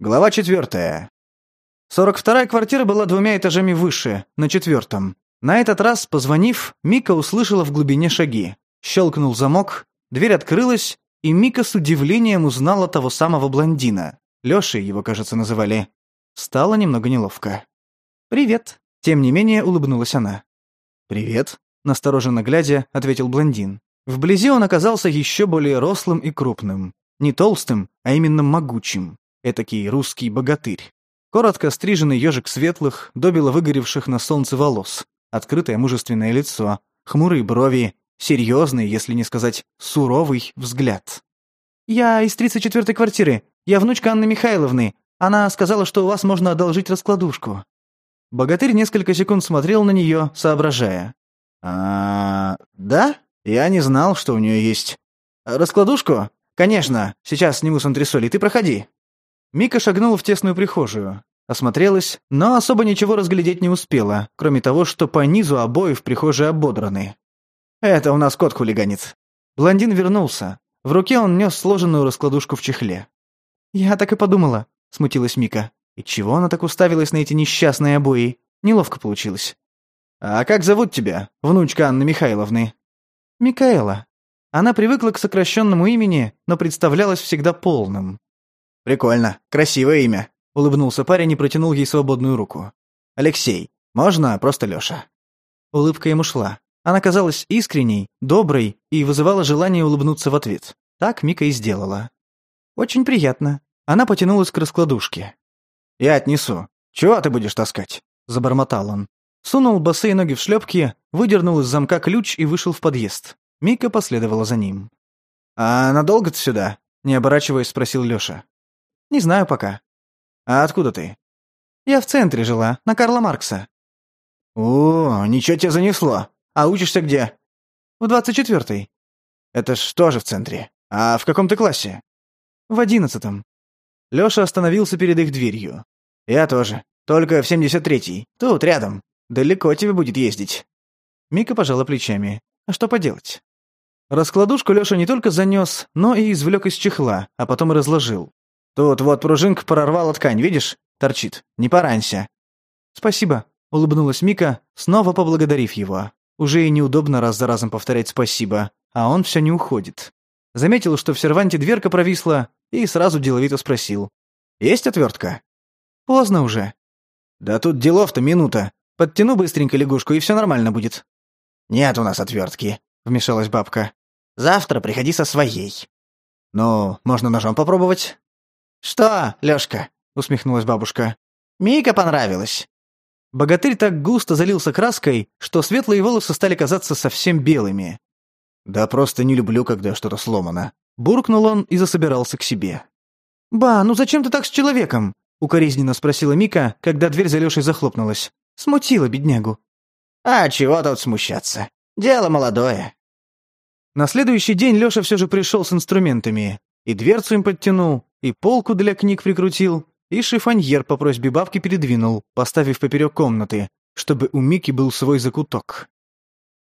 Глава четвертая. Сорок вторая квартира была двумя этажами выше, на четвертом. На этот раз, позвонив, Мика услышала в глубине шаги. Щелкнул замок, дверь открылась, и Мика с удивлением узнала того самого блондина. Лёши его, кажется, называли. Стало немного неловко. «Привет», — тем не менее улыбнулась она. «Привет», — настороженно глядя, ответил блондин. Вблизи он оказался еще более рослым и крупным. Не толстым, а именно могучим этакий русский богатырь. Коротко стриженный ежик светлых, добило выгоревших на солнце волос, открытое мужественное лицо, хмурые брови, серьезный, если не сказать суровый взгляд. «Я из 34-й квартиры. Я внучка Анны Михайловны. Она сказала, что у вас можно одолжить раскладушку». Богатырь несколько секунд смотрел на нее, соображая. «А, да? Я не знал, что у нее есть. Раскладушку? Конечно. Сейчас сниму с антресоли. Ты проходи». Мика шагнула в тесную прихожую. Осмотрелась, но особо ничего разглядеть не успела, кроме того, что по низу обоев прихожие ободраны. «Это у нас кот хулиганец». Блондин вернулся. В руке он нес сложенную раскладушку в чехле. «Я так и подумала», — смутилась Мика. «И чего она так уставилась на эти несчастные обои? Неловко получилось». «А как зовут тебя, внучка Анны Михайловны?» «Микаэла». Она привыкла к сокращенному имени, но представлялась всегда полным. Прикольно. Красивое имя. Улыбнулся парень и протянул ей свободную руку. Алексей. Можно просто Лёша. Улыбка ему шла. Она казалась искренней, доброй и вызывала желание улыбнуться в ответ. Так Мика и сделала. «Очень приятно». Она потянулась к раскладушке. «Я отнесу. Чего ты будешь таскать?» – забормотал он. Сунул босые ноги в шлепки, выдернул из замка ключ и вышел в подъезд. Мика последовала за ним. «А надолго ты сюда?» – не оборачиваясь, спросил Лёша. Не знаю пока. А откуда ты? Я в центре жила, на Карла Маркса. О, ничего тебе занесло. А учишься где? В двадцать четвертой. Это ж тоже в центре. А в каком ты классе? В одиннадцатом. Лёша остановился перед их дверью. Я тоже. Только в семьдесят третий. Тут, рядом. Далеко тебе будет ездить. Мика пожала плечами. А что поделать? Раскладушку Лёша не только занёс, но и извлёк из чехла, а потом разложил. Тут вот пружинка прорвала ткань, видишь? Торчит. Не поранься. Спасибо, улыбнулась Мика, снова поблагодарив его. Уже и неудобно раз за разом повторять спасибо, а он все не уходит. Заметил, что в серванте дверка провисла, и сразу деловито спросил. «Есть отвертка?» «Поздно уже». «Да тут делов-то минута. Подтяну быстренько лягушку, и все нормально будет». «Нет у нас отвертки», — вмешалась бабка. «Завтра приходи со своей». «Ну, можно ножом попробовать?» «Что, Лёшка?» — усмехнулась бабушка. «Мика понравилось». Богатырь так густо залился краской, что светлые волосы стали казаться совсем белыми. «Да просто не люблю, когда что-то сломано». Буркнул он и засобирался к себе. «Ба, ну зачем ты так с человеком?» — укоризненно спросила Мика, когда дверь за Лёшей захлопнулась. Смутила беднягу. «А чего тут смущаться? Дело молодое». На следующий день Лёша всё же пришёл с инструментами и дверцу им подтянул, и полку для книг прикрутил, и шифоньер по просьбе бабки передвинул, поставив поперек комнаты, чтобы у Мики был свой закуток.